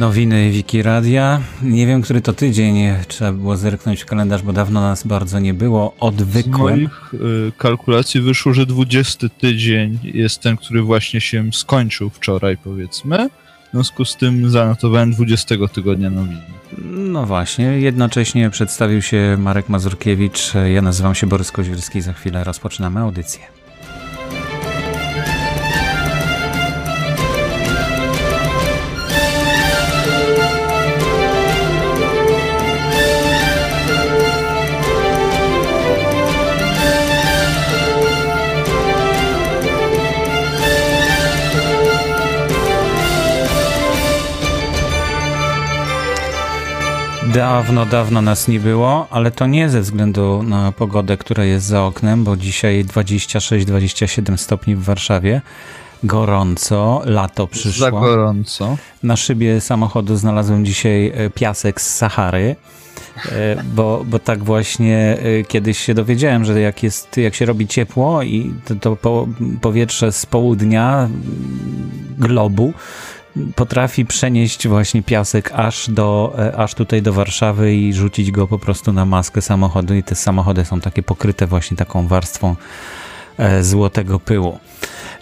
Nowiny Wikiradia. Nie wiem, który to tydzień. Trzeba było zerknąć w kalendarz, bo dawno nas bardzo nie było. Odwykłem. Z moich y, kalkulacji wyszło, że 20 tydzień jest ten, który właśnie się skończył wczoraj, powiedzmy. W związku z tym zanotowałem 20 tygodnia nowiny. No właśnie, jednocześnie przedstawił się Marek Mazurkiewicz. Ja nazywam się Borys Kozielski. Za chwilę rozpoczynamy audycję. Dawno, dawno nas nie było, ale to nie ze względu na pogodę, która jest za oknem, bo dzisiaj 26-27 stopni w Warszawie. Gorąco, lato przyszło. Za gorąco. Na szybie samochodu znalazłem dzisiaj e, piasek z Sahary. E, bo, bo tak właśnie e, kiedyś się dowiedziałem, że jak, jest, jak się robi ciepło i to, to po, powietrze z południa globu potrafi przenieść właśnie piasek aż, do, e, aż tutaj do Warszawy i rzucić go po prostu na maskę samochodu i te samochody są takie pokryte właśnie taką warstwą e, złotego pyłu.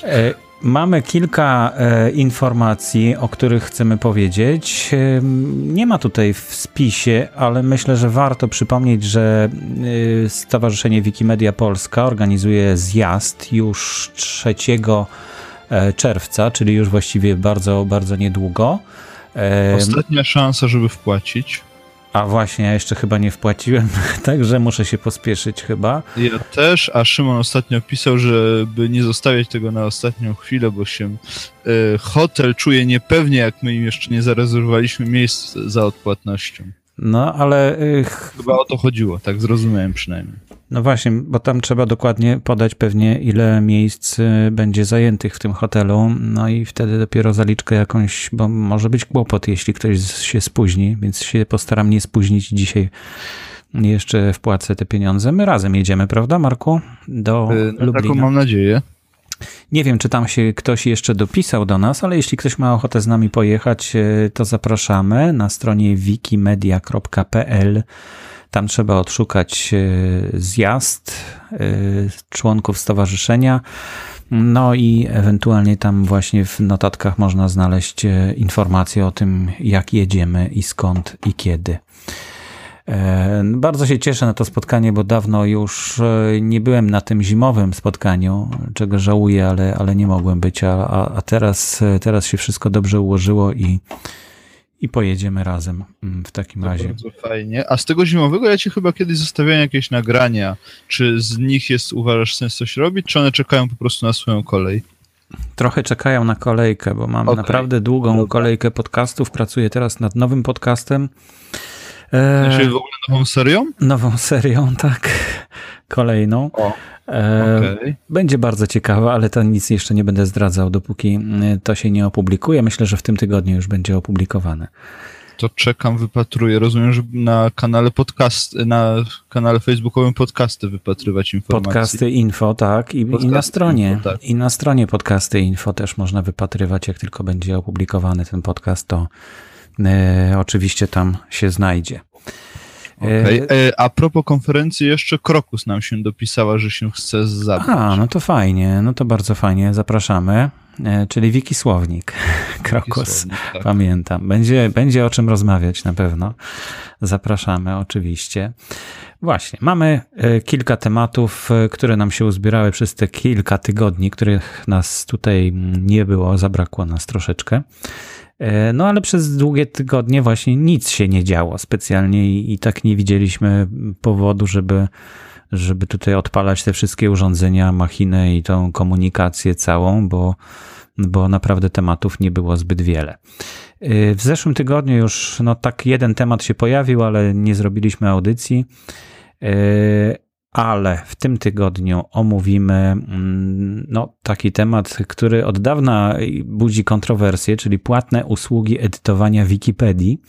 E, mamy kilka informacji, o których chcemy powiedzieć. Nie ma tutaj w spisie, ale myślę, że warto przypomnieć, że Stowarzyszenie Wikimedia Polska organizuje zjazd już trzeciego E, czerwca, czyli już właściwie bardzo, bardzo niedługo. E, Ostatnia szansa, żeby wpłacić. A właśnie, ja jeszcze chyba nie wpłaciłem, także muszę się pospieszyć chyba. Ja też, a Szymon ostatnio pisał, żeby nie zostawiać tego na ostatnią chwilę, bo się y, hotel czuje niepewnie, jak my im jeszcze nie zarezerwowaliśmy miejsc za odpłatnością. No, ale... Y, chyba o to chodziło, tak zrozumiałem przynajmniej. No właśnie, bo tam trzeba dokładnie podać pewnie, ile miejsc y, będzie zajętych w tym hotelu, no i wtedy dopiero zaliczkę jakąś, bo może być kłopot, jeśli ktoś się spóźni, więc się postaram nie spóźnić dzisiaj. Jeszcze wpłacę te pieniądze. My razem jedziemy, prawda, Marku? Do yy, no, Lublina. Taką mam nadzieję. Nie wiem, czy tam się ktoś jeszcze dopisał do nas, ale jeśli ktoś ma ochotę z nami pojechać, y, to zapraszamy na stronie wikimedia.pl tam trzeba odszukać e, zjazd e, członków stowarzyszenia. No i ewentualnie tam właśnie w notatkach można znaleźć e, informacje o tym, jak jedziemy i skąd i kiedy. Bardzo się cieszę na to spotkanie, bo dawno już nie byłem na tym zimowym spotkaniu, czego żałuję, ale, ale nie mogłem być, a, a teraz, teraz się wszystko dobrze ułożyło i, i pojedziemy razem mm, w takim to razie. Bardzo fajnie. A z tego zimowego ja ci chyba kiedyś zostawiałem jakieś nagrania. Czy z nich jest, uważasz, sens coś robić, czy one czekają po prostu na swoją kolej? Trochę czekają na kolejkę, bo mam okay. naprawdę długą Dobra. kolejkę podcastów. Pracuję teraz nad nowym podcastem. E... Znaczy w ogóle nową serią? Nową serią, tak. Kolejną. O. Okay. Będzie bardzo ciekawe, ale to nic jeszcze nie będę zdradzał, dopóki y, to się nie opublikuje. Myślę, że w tym tygodniu już będzie opublikowane. To czekam, wypatruję. Rozumiem, że na kanale podcast, na kanale facebookowym podcasty wypatrywać informacji. Podcasty info, tak. I, i na stronie. Info, tak. I na stronie podcasty info też można wypatrywać. Jak tylko będzie opublikowany ten podcast, to oczywiście tam się znajdzie. Okay. E, a propos konferencji, jeszcze Krokus nam się dopisała, że się chce zabrać. A, no to fajnie, no to bardzo fajnie, zapraszamy. E, czyli Wiki Słownik, Krokus, tak. pamiętam. Będzie, będzie o czym rozmawiać na pewno. Zapraszamy oczywiście. Właśnie, mamy e, kilka tematów, które nam się uzbierały przez te kilka tygodni, których nas tutaj nie było, zabrakło nas troszeczkę. E, no ale przez długie tygodnie właśnie nic się nie działo specjalnie i, i tak nie widzieliśmy powodu, żeby, żeby tutaj odpalać te wszystkie urządzenia, machinę i tą komunikację całą, bo, bo naprawdę tematów nie było zbyt wiele. E, w zeszłym tygodniu już no tak jeden temat się pojawił, ale nie zrobiliśmy audycji. Ale w tym tygodniu omówimy mm, no, taki temat, który od dawna budzi kontrowersje, czyli płatne usługi edytowania Wikipedii.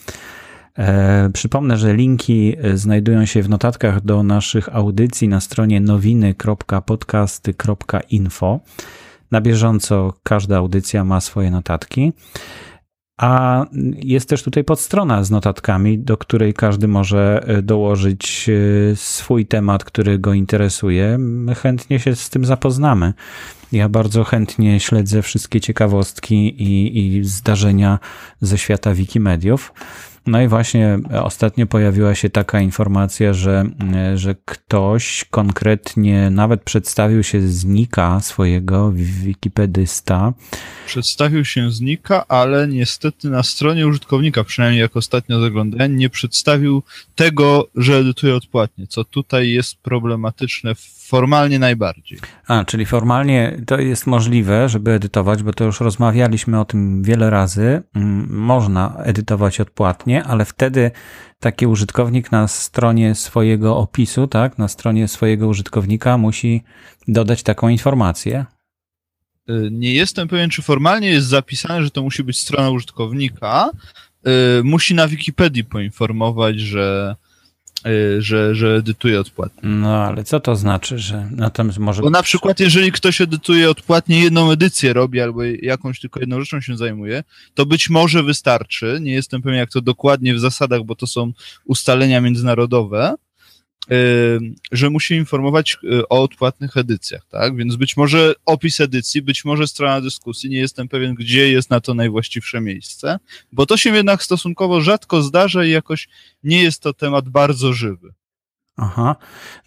E, przypomnę, że linki znajdują się w notatkach do naszych audycji na stronie nowiny.podcasty.info. Na bieżąco każda audycja ma swoje notatki. A jest też tutaj podstrona z notatkami, do której każdy może e, dołożyć e, swój temat, który go interesuje. My chętnie się z tym zapoznamy. Ja bardzo chętnie śledzę wszystkie ciekawostki i, i zdarzenia ze świata Wikimediów. No i właśnie ostatnio pojawiła się taka informacja, że, że ktoś konkretnie nawet przedstawił się z nika swojego wikipedysta. Przedstawił się z nika, ale niestety na stronie użytkownika, przynajmniej jak ostatnio zaglądałem, nie przedstawił tego, że edytuje odpłatnie, co tutaj jest problematyczne formalnie najbardziej. A, czyli formalnie to jest możliwe, żeby edytować, bo to już rozmawialiśmy o tym wiele razy. Mm, można edytować odpłatnie, ale wtedy taki użytkownik na stronie swojego opisu, tak, na stronie swojego użytkownika musi dodać taką informację. Y, nie jestem pewien, czy formalnie jest zapisane, że to musi być strona użytkownika. Y, musi na Wikipedii poinformować, że że, że edytuje odpłatnie. No ale co to znaczy, że natomiast może. Bo na przykład, jeżeli ktoś edytuje odpłatnie, jedną edycję robi albo jakąś tylko jedną rzeczą się zajmuje, to być może wystarczy. Nie jestem pewien, jak to dokładnie w zasadach, bo to są ustalenia międzynarodowe że musi informować y, o odpłatnych edycjach, tak? Więc być może opis edycji, być może strona dyskusji, nie jestem pewien, gdzie jest na to najwłaściwsze miejsce, bo to się jednak stosunkowo rzadko zdarza i jakoś nie jest to temat bardzo żywy. Aha,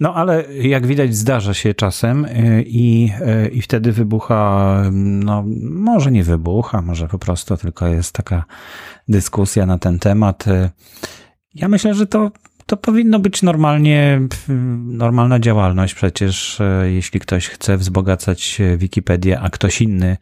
no ale jak widać zdarza się czasem y, i, y, i wtedy wybucha, no może nie wybucha, może po prostu tylko jest taka dyskusja na ten temat. Ja myślę, że to to powinno być normalnie, normalna działalność. Przecież e, jeśli ktoś chce wzbogacać Wikipedię, a ktoś inny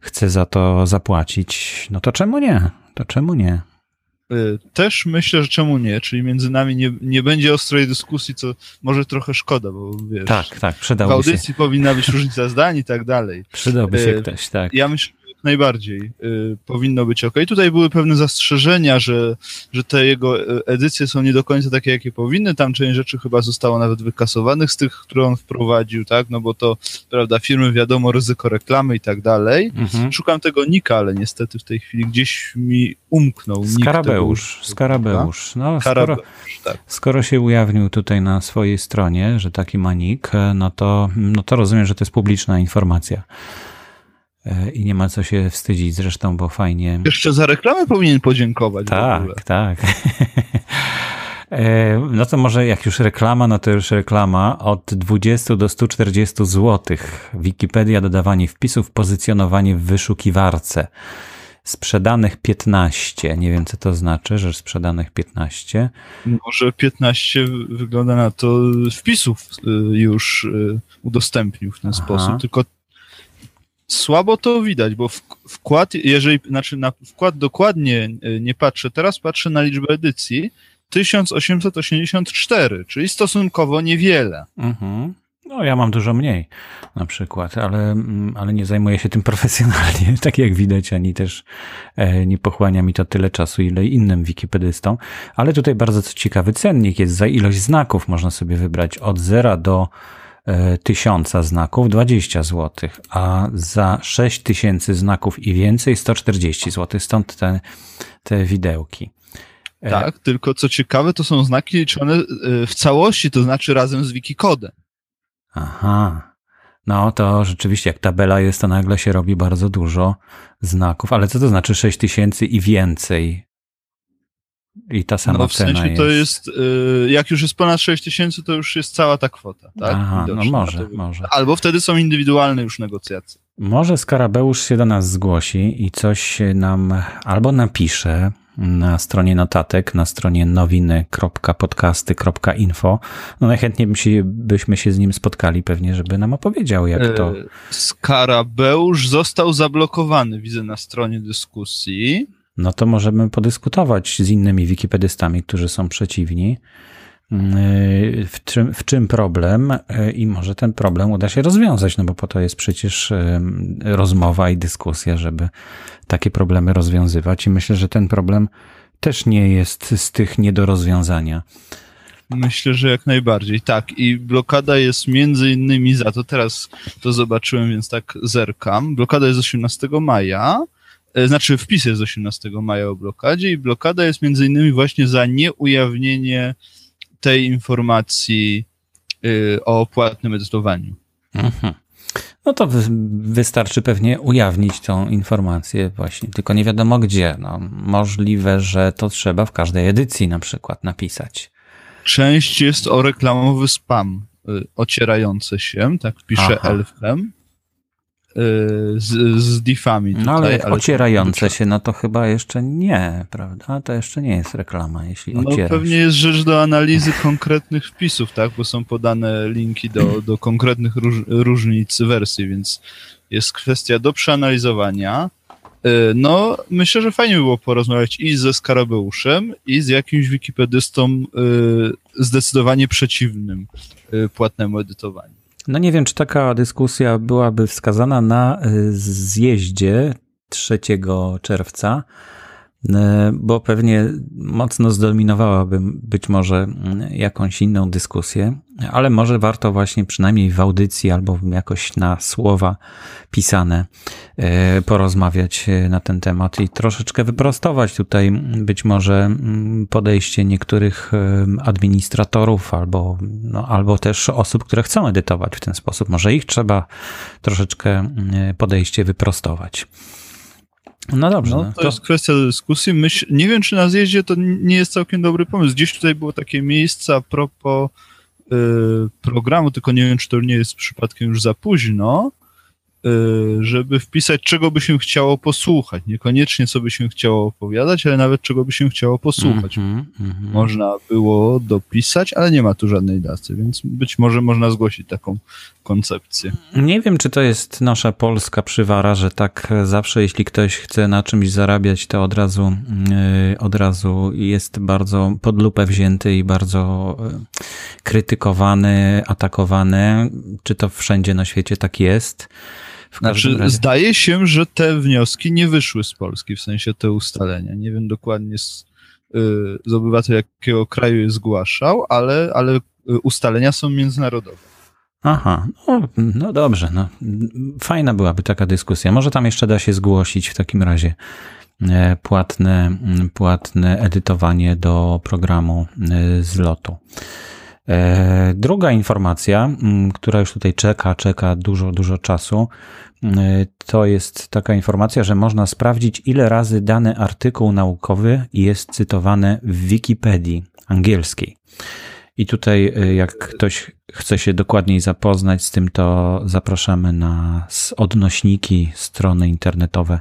chce za to zapłacić, no to czemu nie? To czemu nie? E, też myślę, że czemu nie, czyli między nami nie, nie będzie ostrej dyskusji, co może trochę szkoda, bo wiesz. Tak, tak, się. W audycji się. powinna być różnica zdań i tak dalej. Przydałby się e, ktoś, tak. Ja myślę, najbardziej y, powinno być ok. Tutaj były pewne zastrzeżenia, że, że te jego y, edycje są nie do końca takie, jakie powinny. Tam część rzeczy chyba zostało nawet wykasowanych z tych, które on wprowadził, tak? No bo to, prawda, firmy wiadomo, ryzyko reklamy i tak dalej. Mhm. Szukam tego nika, ale niestety w tej chwili gdzieś mi umknął. Skarabeusz, Skarabeusz. No, skoro, tak. skoro się ujawnił tutaj na swojej stronie, że taki ma nick, no to, no to rozumiem, że to jest publiczna informacja. E, i nie ma co się wstydzić zresztą, bo fajnie. Jeszcze za reklamę powinien podziękować. Tak, tak. E, no to może jak już reklama, no to już reklama od 20 do 140 zł. Wikipedia, dodawanie wpisów, pozycjonowanie w wyszukiwarce. Sprzedanych 15. Nie wiem, co to znaczy, że sprzedanych 15. Może 15 wygląda na to wpisów y, już y, udostępnił w ten Aha. sposób, tylko słabo to widać, bo wkład, jeżeli, znaczy na wkład dokładnie e, nie patrzę, teraz patrzę na liczbę edycji, 1884, czyli stosunkowo niewiele. Mhm. No, ja mam dużo mniej na przykład, ale, mm, ale nie zajmuję się tym profesjonalnie, tak jak widać, ani też e, nie pochłania mi to tyle czasu, ile innym wikipedystom. Ale tutaj bardzo ciekawy cennik jest za ilość znaków, można sobie wybrać od 0 do tysiąca znaków 20 zł, a za 6 tysięcy znaków i więcej 140 zł. Stąd te, te widełki. E, tak, tylko co ciekawe, to są znaki liczone e, w całości, to znaczy razem z Wikikodem. Aha. No to rzeczywiście, jak tabela jest, to nagle się robi bardzo dużo znaków. Ale co to znaczy 6 tysięcy i więcej? I ta sama no, w sensie cena to jest, y, jak już jest ponad 6 tysięcy, to już jest cała ta kwota, tak? Aha, no może, może. Albo wtedy są indywidualne już negocjacje. Może Skarabeusz się do nas zgłosi i coś nam albo napisze na stronie notatek, na stronie nowiny.podcasty.info. No najchętniej się, byśmy się z nim spotkali pewnie, żeby nam opowiedział, jak to... E, Skarabeusz został zablokowany, widzę na stronie dyskusji no to możemy podyskutować z innymi wikipedystami, którzy są przeciwni. Yy, w czym, w czym problem yy, i może ten problem uda się rozwiązać, no bo po to jest przecież rozmowa i dyskusja, żeby takie problemy rozwiązywać i myślę, że ten problem też nie jest z tych nie do rozwiązania. Myślę, że jak najbardziej. Tak, i blokada jest między innymi za to, teraz to zobaczyłem, więc tak zerkam. Blokada jest 18 maja, znaczy wpis jest z 18 maja o blokadzie i blokada jest między innymi właśnie za nieujawnienie tej informacji y, o płatnym edytowaniu. Mhm. No to wy, wystarczy pewnie ujawnić tą informację właśnie, tylko nie wiadomo gdzie. No, możliwe, że to trzeba w każdej edycji na przykład napisać. Część jest o reklamowy spam y, ocierające się, tak pisze Aha. Elfem. Y, z, z diffami. Tutaj, no ale, ale ocierające się, no to chyba jeszcze nie, prawda? To jeszcze nie jest reklama, jeśli No pewnie jest rzecz do analizy konkretnych wpisów, tak? Bo są podane linki do, do konkretnych róż, różnic wersji, więc jest kwestia do przeanalizowania. Y, no, myślę, że fajnie by było porozmawiać i ze Skarabeuszem, i z jakimś wikipedystą y, zdecydowanie przeciwnym płatnemu edytowaniu. No nie wiem, czy taka dyskusja byłaby wskazana na y, zjeździe 3 czerwca, y, bo pewnie mocno zdominowałaby być może mm, jakąś inną dyskusję, ale może warto właśnie przynajmniej w audycji albo jakoś na słowa pisane e, porozmawiać e, na ten temat i troszeczkę wyprostować tutaj być może mm, podejście niektórych e, administratorów albo, no, albo też osób, które chcą edytować w ten sposób. Może ich trzeba troszeczkę podejście wyprostować. No dobrze. No, to, to, jest kwestia dyskusji. Myśl, nie wiem, czy na zjeździe to nie jest całkiem dobry pomysł. Gdzieś tutaj było takie miejsce a propos programu, tylko nie wiem, czy to nie jest przypadkiem już za późno, Y, żeby wpisać, czego by się chciało posłuchać. Niekoniecznie, co by się chciało opowiadać, ale nawet czego by się chciało posłuchać. Mm -hmm, Można było dopisać, ale nie ma tu żadnej daty, więc być może można zgłosić taką koncepcję. Nie wiem, czy to jest nasza polska przywara, że tak zawsze, jeśli ktoś chce na czymś zarabiać, to od razu, yy, od razu jest bardzo pod lupę wzięty i bardzo yy, krytykowany, atakowany. Czy to wszędzie na świecie tak jest? Znaczy, razie. zdaje się, że te wnioski nie wyszły z Polski, w sensie te ustalenia. Nie wiem dokładnie z, y, z obywatel jakiego kraju je zgłaszał, ale, ale y, ustalenia są międzynarodowe. Aha, no, no dobrze. No. Fajna byłaby taka dyskusja. Może tam jeszcze da się zgłosić w takim razie e, płatne, płatne edytowanie do programu e, z lotu. E, druga informacja, która już tutaj czeka, czeka dużo, dużo czasu, to jest taka informacja, że można sprawdzić, ile razy dany artykuł naukowy jest cytowany w Wikipedii angielskiej. I tutaj, e, jak ktoś chce się dokładniej zapoznać z tym, to zapraszamy na odnośniki, strony internetowe,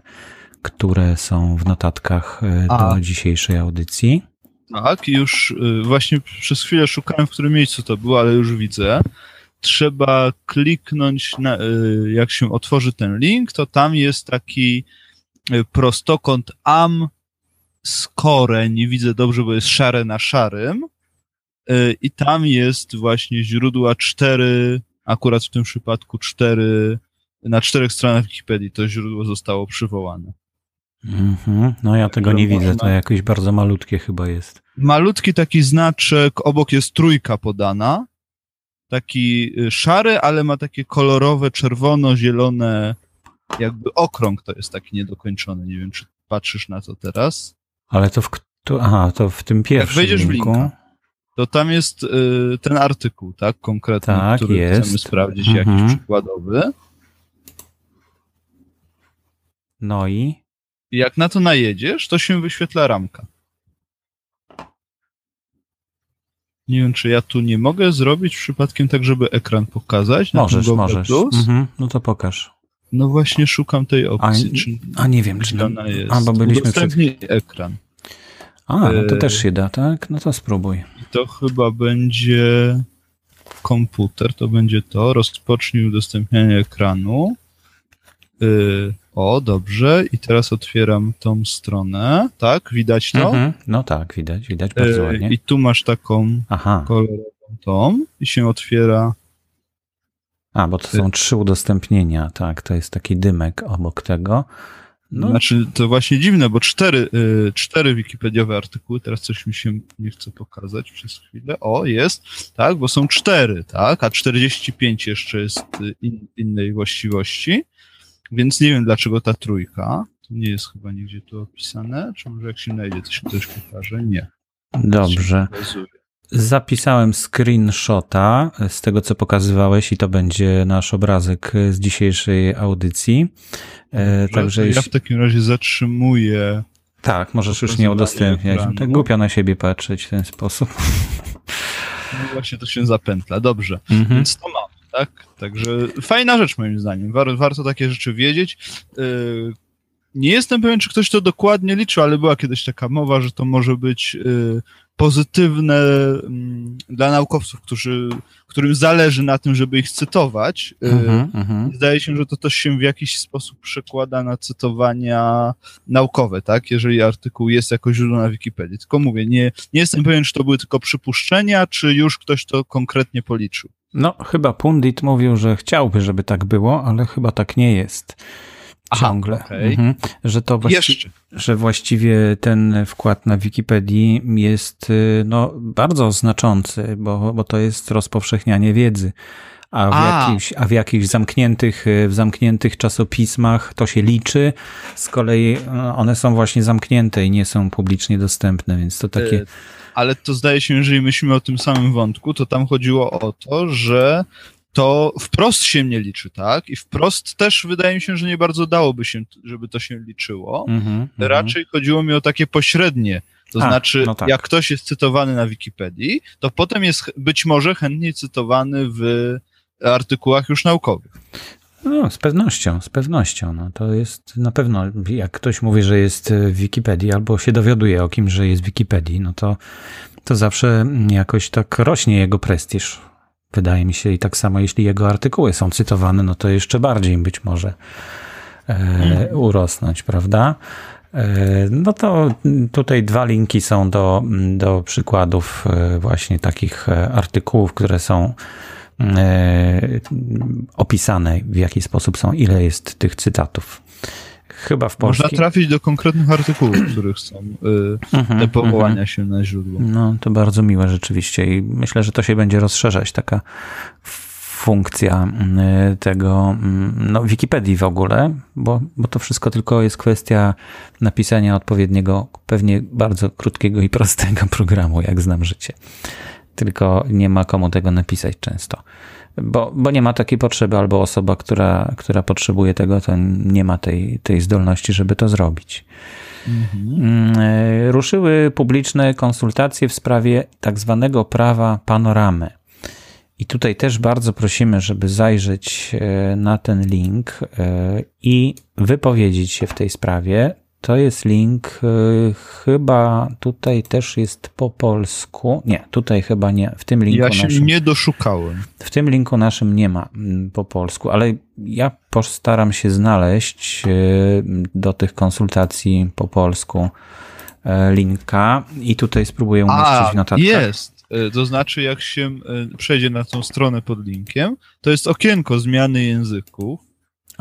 które są w notatkach e, do A. dzisiejszej audycji. Tak, już y, właśnie przez chwilę szukałem, w którym miejscu to było, ale już widzę. Trzeba kliknąć, na, y, jak się otworzy ten link, to tam jest taki y, prostokąt am score, nie widzę dobrze, bo jest szare na szarym. I tam jest właśnie źródła cztery, akurat w tym przypadku cztery, na czterech stronach Wikipedii to źródło zostało przywołane. Mhm. No ja tego nie widzę, to jakieś bardzo malutkie chyba jest. Malutki taki znaczek, obok jest trójka podana, taki y, szary, ale ma takie kolorowe, czerwono-zielone, jakby okrąg to jest taki niedokończony. Nie wiem, czy patrzysz na to teraz. Ale to w, to, aha, to w tym pierwszym Jak wejdziesz linku. w linka, to tam jest y, ten artykuł, tak, konkretny, tak, który jest. chcemy sprawdzić, mhm. jakiś przykładowy. No i? Jak na to najedziesz, to się wyświetla ramka. Nie wiem, czy ja tu nie mogę zrobić przypadkiem tak, żeby ekran pokazać. Możesz, możesz. Mhm, no to pokaż. No właśnie szukam tej opcji. A, czy, a nie wiem, czy ona jest. A, bo byliśmy przed... ekran. A, no to e... też się da, tak? No to spróbuj. I to chyba będzie komputer, to będzie to. Rozpocznij udostępnianie ekranu. Yy, o, dobrze. I teraz otwieram tą stronę. Tak, widać to? Mhm. No tak, widać, widać bardzo e, ładnie. I tu masz taką Aha. kolorową tą i się otwiera. A, bo to są trzy udostępnienia, tak, to jest taki dymek obok tego. No. Znaczy, to właśnie dziwne, bo cztery, y, cztery wikipediowe artykuły, teraz coś mi się nie chce pokazać przez chwilę. O, jest, tak, bo są cztery, tak, a 45 jeszcze jest in, innej właściwości. Więc nie wiem, dlaczego ta trójka. nie jest chyba nigdzie tu opisane. Czy może jak się znajdzie, to się ktoś pokaże? Nie. Dobrze. Zapisałem screenshota z tego, co pokazywałeś, i to będzie nasz obrazek z dzisiejszej audycji. E, także ja w takim razie zatrzymuję. Tak, możesz już nie udostępniać. Tak głupio na siebie patrzeć w ten sposób. No właśnie to się zapętla. Dobrze. Mhm. Więc to mam, tak? Także fajna rzecz moim zdaniem. War, warto takie rzeczy wiedzieć. Yy, nie jestem pewien, czy ktoś to dokładnie liczył, ale była kiedyś taka mowa, że to może być yy, pozytywne mm, dla naukowców, którzy, którym zależy na tym, żeby ich cytować. Uh-huh, Zdaje się, że to też się w jakiś sposób przekłada na cytowania naukowe, tak? Jeżeli artykuł jest jako źródło na Wikipedii. Tylko mówię, nie, nie jestem pewien, czy to były tylko przypuszczenia, czy już ktoś to konkretnie policzył. No, chyba Pundit mówił, że chciałby, żeby tak było, ale chyba tak nie jest ciągle. Aha, okay. mhm. Że to właści- że właściwie ten wkład na Wikipedii jest y, no, bardzo znaczący, bo, bo to jest rozpowszechnianie wiedzy. A w, a. Jakichś, a w jakichś zamkniętych, y, w zamkniętych czasopismach to się liczy. Z kolei no, one są właśnie zamknięte i nie są publicznie dostępne, więc to takie. Y, ale to zdaje się, jeżeli myślimy o tym samym wątku, to tam chodziło o to, że to wprost się nie liczy, tak? I wprost też wydaje mi się, że nie bardzo dałoby się, żeby to się liczyło. Mm-hmm, Raczej chodziło mi o takie pośrednie. To A, znaczy, no tak. jak ktoś jest cytowany na Wikipedii, to potem jest być może chętniej cytowany w artykułach już naukowych. No, z pewnością, z pewnością. No, to jest na pewno, jak ktoś mówi, że jest w Wikipedii, albo się dowiaduje o kim, że jest w Wikipedii, no to, to zawsze jakoś tak rośnie jego prestiż Wydaje mi się i tak samo, jeśli jego artykuły są cytowane, no to jeszcze bardziej być może e, mhm. urosnąć, prawda? E, no to tutaj dwa linki są do, do przykładów e, właśnie takich e, artykułów, które są e, opisane, w jaki sposób są, ile jest tych cytatów. Chyba w Polsce. Można trafić do konkretnych artykułów, których są y, te powołania się na źródło. No, to bardzo miłe rzeczywiście i myślę, że to się będzie rozszerzać, taka funkcja y, tego, y, no, Wikipedii w ogóle, bo, bo to wszystko tylko jest kwestia napisania odpowiedniego, pewnie bardzo krótkiego i prostego programu, jak znam życie. Tylko nie ma komu tego napisać często bo, bo nie ma takiej potrzeby, albo osoba, która, która potrzebuje tego, to nie ma tej, tej zdolności, żeby to zrobić. Mhm. Ruszyły publiczne konsultacje w sprawie tak zwanego prawa panoramy. I tutaj też bardzo prosimy, żeby zajrzeć e, na ten link e, i wypowiedzieć się w tej sprawie. To jest link, y, chyba tutaj też jest po polsku. Nie, tutaj chyba nie. W tym linku ja się naszym, nie doszukałem. W tym linku naszym nie ma mm, po polsku, ale ja postaram się znaleźć y, do tych konsultacji po polsku y, linka i tutaj spróbuję umieścić A, w notatkach. jest. To znaczy, jak się przejdzie na tą stronę pod linkiem, to jest okienko zmiany języków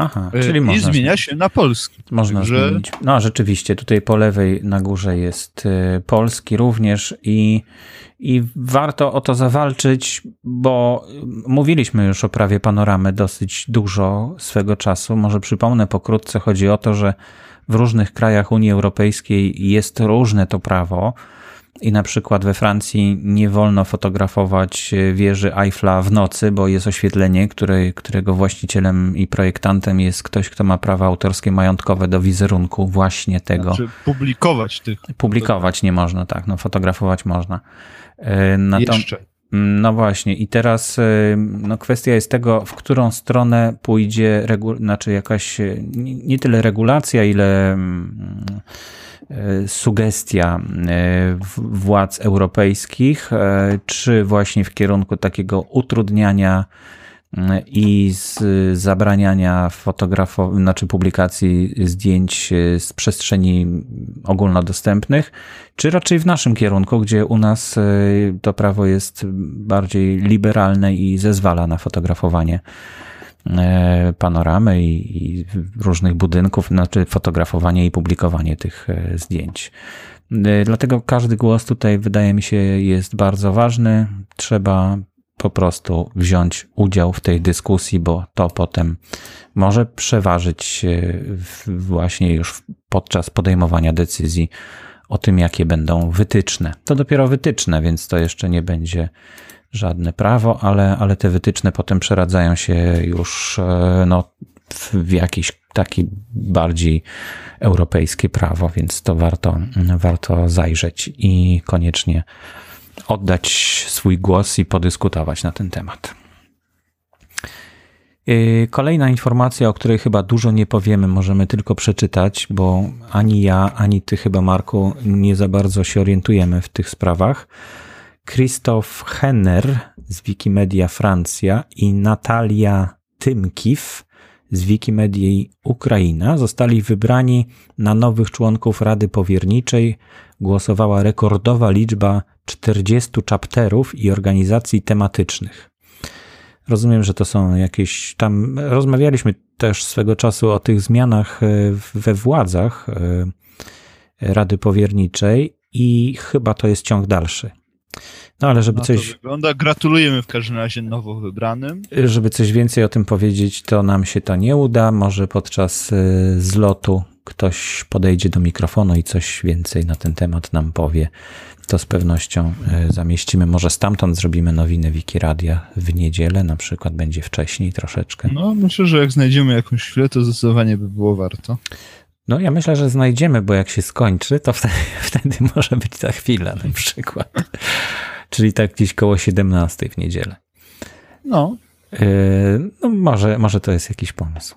Aha, y, czyli I można zmienia się na polski. Można Także... zmienić. No rzeczywiście, tutaj po lewej na górze jest y, polski również i, i warto o to zawalczyć, bo mówiliśmy już o prawie panoramy dosyć dużo swego czasu. Może przypomnę pokrótce, chodzi o to, że w różnych krajach Unii Europejskiej jest różne to prawo i na przykład we Francji nie wolno fotografować e, wieży Eiffla w nocy, bo jest oświetlenie, które, którego właścicielem i projektantem jest ktoś, kto ma prawa autorskie majątkowe do wizerunku właśnie tego. Znaczy publikować tych. Publikować nie można, tak, no fotografować można. E, na Jeszcze. No właśnie, i teraz e, no, kwestia jest tego, w którą stronę pójdzie, regu- znaczy jakaś nie, nie tyle regulacja, ile mm, E, sugestia władz europejskich, czy właśnie w kierunku takiego utrudniania i z zabraniania fotografow- znaczy publikacji zdjęć z przestrzeni ogólnodostępnych, czy raczej w naszym kierunku, gdzie u nas to prawo jest bardziej liberalne i zezwala na fotografowanie E, panoramy i, różnych budynków, znaczy fotografowanie i publikowanie tych e, zdjęć. E, dlatego każdy głos tutaj wydaje mi się jest bardzo ważny. Trzeba po prostu wziąć udział w tej dyskusji, bo to potem może przeważyć właśnie już podczas podejmowania decyzji o tym, jakie będą wytyczne. To dopiero wytyczne, więc to jeszcze nie będzie żadne prawo, ale, ale te wytyczne potem przeradzają się już e, no, w jakieś takie bardziej europejskie prawo, więc to warto, warto zajrzeć i koniecznie oddać swój głos i podyskutować na ten temat. E, kolejna informacja, o której chyba dużo nie powiemy, możemy tylko przeczytać, bo ani ja, ani ty chyba, Marku, nie za bardzo się orientujemy w tych sprawach. Christoph Henner z Wikimedia Francja i Natalia Tymkiw z Wikimedii Ukraina zostali wybrani na nowych członków Rady Powierniczej. Głosowała rekordowa liczba 40 chapterów i organizacji tematycznych. Rozumiem, że to są jakieś tam. Rozmawialiśmy też swego czasu o tych zmianach e, we władzach e, Rady Powierniczej i chyba to jest ciąg dalszy. No ale żeby no coś. Wygląda. Gratulujemy w każdym razie nowo wybranym. Żeby coś więcej o tym powiedzieć, to nam się to nie uda. Może podczas zlotu ktoś podejdzie do mikrofonu i coś więcej na ten temat nam powie. To z pewnością y, zamieścimy. Może stamtąd zrobimy nowinę Wikiradia w niedzielę, na przykład będzie wcześniej troszeczkę. No, myślę, że jak znajdziemy jakąś chwilę, to zdecydowanie by było warto. No ja myślę, że znajdziemy, bo jak się skończy, to wtedy, wtedy może być ta chwila na przykład. Czyli tak gdzieś koło 17 w niedzielę. No. E, no może, może to jest jakiś pomysł.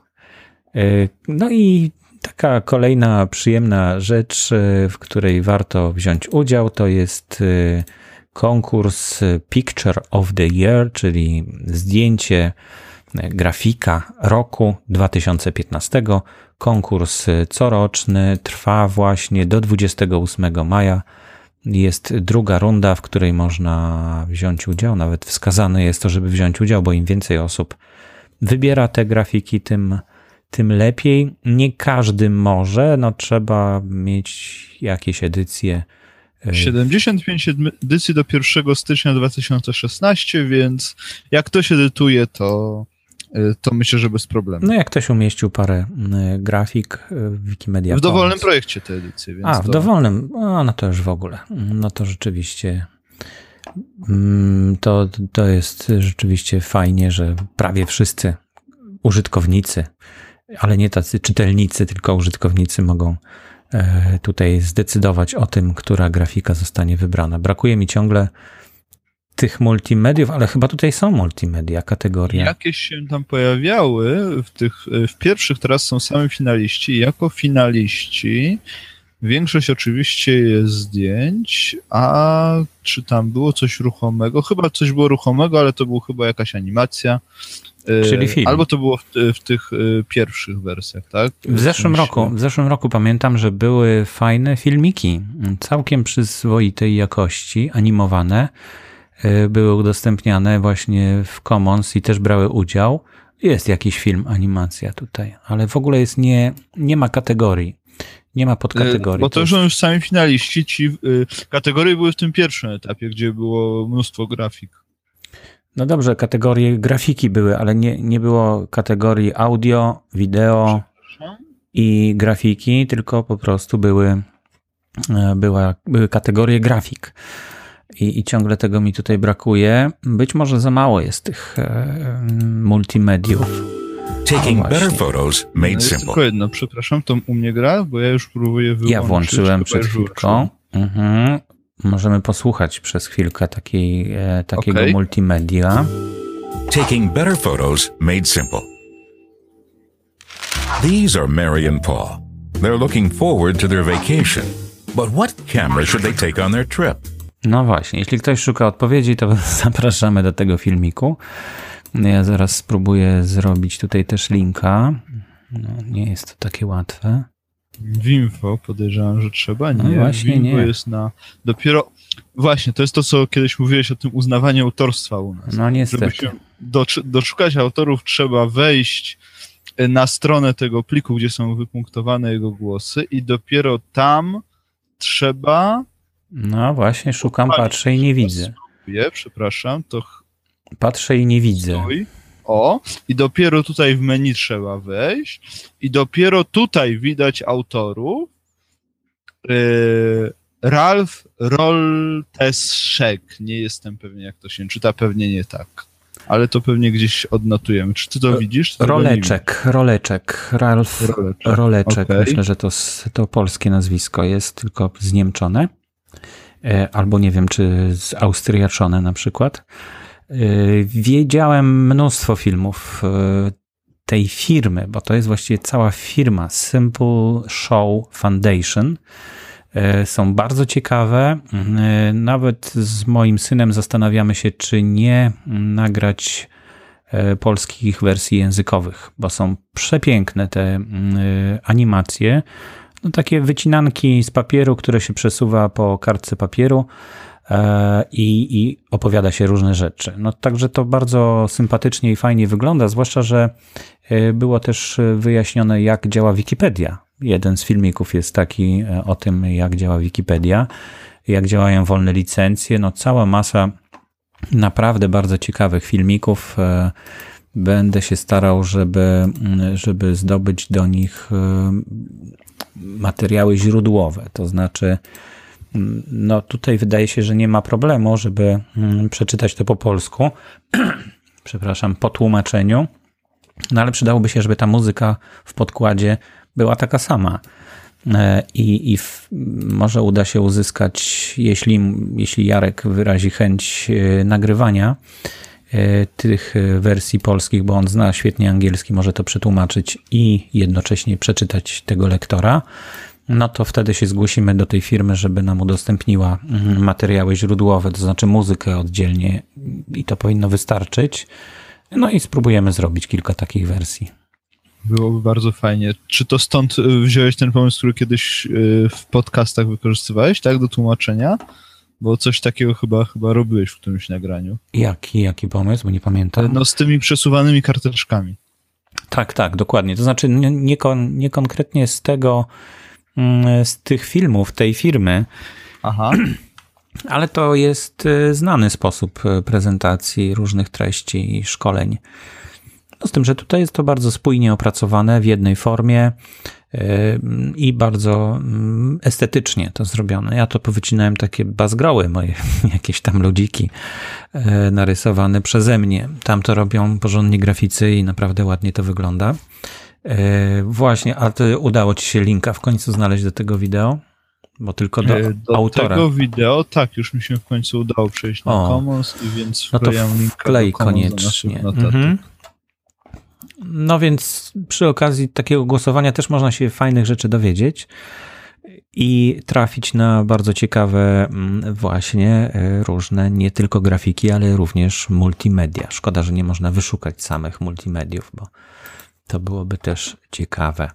E, no i taka kolejna przyjemna rzecz, e, w której warto wziąć udział, to jest konkurs Picture of the Year, czyli zdjęcie grafika roku 2015. Konkurs coroczny trwa właśnie do 28 maja. Jest druga runda, w której można wziąć udział. Nawet wskazane jest to, żeby wziąć udział, bo im więcej osób wybiera te grafiki, tym, tym lepiej. Nie każdy może, no trzeba mieć jakieś edycje 75 edycji do 1 stycznia 2016, więc jak ktoś edytuje, to Y, to myślę, że bez problemu. No jak ktoś umieścił parę y, grafik w Wikimedia W dowolnym projekcie te edycje. Więc A, w to... dowolnym, o, no to już w ogóle. No to rzeczywiście mm, to, to jest rzeczywiście fajnie, że prawie wszyscy użytkownicy, ale nie tacy czytelnicy, tylko użytkownicy mogą e, tutaj zdecydować o tym, która grafika zostanie wybrana. Brakuje mi ciągle tych multimediów, ale chyba tutaj są multimedia, kategoria. Jakieś się tam pojawiały, w tych w pierwszych teraz są sami finaliści. Jako finaliści większość oczywiście jest zdjęć, a czy tam było coś ruchomego? Chyba coś było ruchomego, ale to była chyba jakaś animacja. E, Czyli film. Albo to było w, w, tych e, pierwszych wersjach, tak? W zeszłym roku, w zeszłym roku pamiętam, że były fajne filmiki, całkiem przyzwoitej jakości, animowane były udostępniane właśnie w Commons i też brały udział. Jest jakiś film, animacja tutaj, ale w ogóle jest nie, nie ma kategorii. Nie ma podkategorii. Bo to są już sami finaliści. Ci kategorie były w tym pierwszym etapie, gdzie było mnóstwo grafik. No dobrze, kategorie grafiki były, ale nie, nie było kategorii audio, wideo i grafiki, tylko po prostu były, e, była, były kategorie grafik i, i ciągle tego mi tutaj brakuje. Być może za mało jest tych e, multimediów. Taking better photos made no simple. Tylko jedno, przepraszam, to u mnie gra, bo ja już próbuję wyłączyć. Ja włączyłem przed chwilką. Mhm. Możemy posłuchać przez chwilkę takiej, e, takiego okay. multimedia. Taking better photos made simple. These are Mary and Paul. They're looking forward to their vacation. But what camera should they take on their trip? No właśnie, jeśli ktoś szuka odpowiedzi, to zapraszamy do tego filmiku. Ja zaraz spróbuję zrobić tutaj też linka. No, nie jest to takie łatwe. Wimfo podejrzewam, że trzeba, nie? No właśnie Wimfo nie. jest na dopiero właśnie, to jest to, co kiedyś mówiłeś o tym uznawaniu autorstwa u nas. No niestety. Żeby się do, doszukać autorów trzeba wejść na stronę tego pliku, gdzie są wypunktowane jego głosy i dopiero tam trzeba no właśnie, szukam, patrzę i nie widzę. Spróbuję, przepraszam, to Patrzę i nie widzę. Stój. O, i dopiero tutaj w menu trzeba wejść i dopiero tutaj widać autorów. Yy, Ralph Rolteszek. Nie jestem pewien, jak to się czyta, pewnie nie tak. Ale to pewnie gdzieś odnotujemy. Czy ty to widzisz? To roleczek, roleczek, Ralph Roleczek. roleczek. Okay. Myślę, że to, to polskie nazwisko jest, tylko zniemczone. E, albo nie wiem, czy z Austriaczone na przykład. E, wiedziałem mnóstwo filmów e, tej firmy, bo to jest właściwie cała firma Simple Show Foundation. Są bardzo ciekawe. Nawet z moim synem zastanawiamy się, czy nie nagrać polskich wersji językowych, bo są przepiękne te animacje no, takie wycinanki z papieru, które się przesuwa po kartce papieru i, i opowiada się różne rzeczy. No, także to bardzo sympatycznie i fajnie wygląda, zwłaszcza, że e, było też wyjaśnione, jak działa Wikipedia. Jeden z filmików jest taki e, o tym, jak działa Wikipedia, jak działają wolne licencje. No, cała masa naprawdę bardzo ciekawych filmików. Będę się starał, żeby, żeby zdobyć do nich materiały źródłowe, to znaczy no tutaj wydaje się, że nie ma problemu, żeby mm, przeczytać to po polsku, przepraszam, po tłumaczeniu, no ale przydałoby się, żeby ta muzyka w podkładzie była taka sama. E, I, i w, może uda się uzyskać, jeśli, jeśli Jarek wyrazi chęć e, nagrywania, E, tych wersji polskich, bo on zna świetnie angielski, może to przetłumaczyć i jednocześnie przeczytać tego lektora, no to wtedy się zgłosimy do tej firmy, żeby nam udostępniła mm, materiały źródłowe, to znaczy muzykę oddzielnie i to powinno wystarczyć. No i spróbujemy zrobić kilka takich wersji. Byłoby bardzo fajnie. Czy to stąd e, wziąłeś ten pomysł, który kiedyś w podcastach wykorzystywałeś, tak, do tłumaczenia? Bo coś takiego chyba, chyba robiłeś w którymś nagraniu. Jaki, jaki pomysł, bo nie pamiętam. No z tymi przesuwanymi karteczkami. Tak, tak, dokładnie. To znaczy nie, nie, nie konkretnie z tego, z tych filmów tej firmy, Aha. ale to jest e, znany sposób e, prezentacji różnych treści i szkoleń. No z tym, że tutaj jest to bardzo spójnie opracowane w jednej formie i bardzo mm, estetycznie to zrobione. Ja to powycinałem takie bazgroły moje, jakieś tam ludziki e, narysowane przeze mnie. Tam to robią porządnie graficy i naprawdę ładnie to wygląda. E, właśnie, a to udało ci się linka w końcu znaleźć do tego wideo? Bo tylko do, e, do autora. Tego wideo, tak, już mi się w końcu udało przejść na o, Commons i więc no to wklej koniecznie. Mhm. No więc przy okazji takiego głosowania też można się fajnych rzeczy dowiedzieć i trafić na bardzo ciekawe mm, właśnie e, różne nie tylko grafiki, ale również multimedia. Szkoda, że nie można wyszukać samych multimediów, bo to byłoby też ciekawe.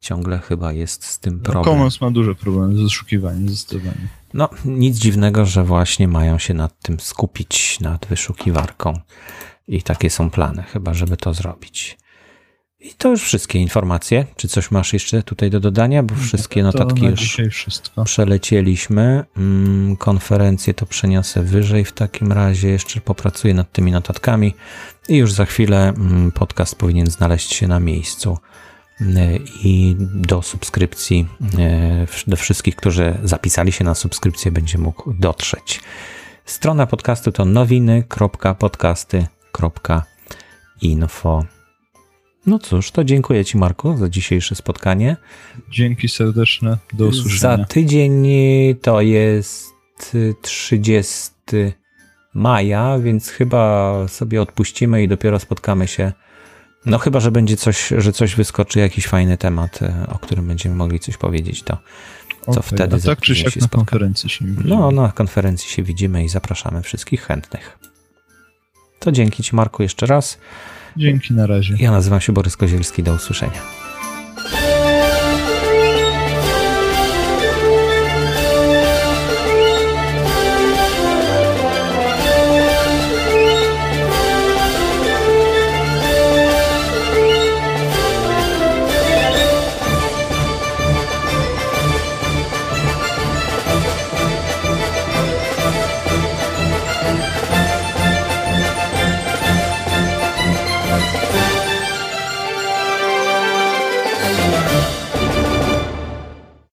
Ciągle chyba jest z tym no, problem. No, Commons ma duże problemy z wyszukiwaniem, zdecydowanie. No, nic dziwnego, że właśnie mają się nad tym skupić, nad wyszukiwarką. I takie są plany, chyba żeby to zrobić. I to już wszystkie informacje. Czy coś masz jeszcze tutaj do dodania? Bo wszystkie notatki już przelecieliśmy. Mm, konferencję to przeniosę wyżej w takim razie. Jeszcze popracuję nad tymi notatkami i już za chwilę mm, podcast powinien znaleźć się na miejscu. Y, I do subskrypcji, do wszystkich, którzy zapisali się na subskrypcję, będzie mógł dotrzeć. Strona podcastu to nowiny.podcasty.info. No cóż, to dziękuję Ci, Marku, za dzisiejsze spotkanie. Dzięki serdeczne. Do usłyszenia. Za tydzień to jest 30 maja, więc chyba sobie odpuścimy i dopiero spotkamy się. No chyba, że będzie coś, że coś wyskoczy, jakiś fajny temat, e, o którym będziemy mogli coś powiedzieć, to co okay, wtedy. A tak czy siak na konferencji się widzimy. No, na konferencji się widzimy i zapraszamy wszystkich chętnych. To dzięki Ci, Marku, jeszcze raz. Dzięki, na razie. Ja nazywam się Borys Kozielski, do usłyszenia.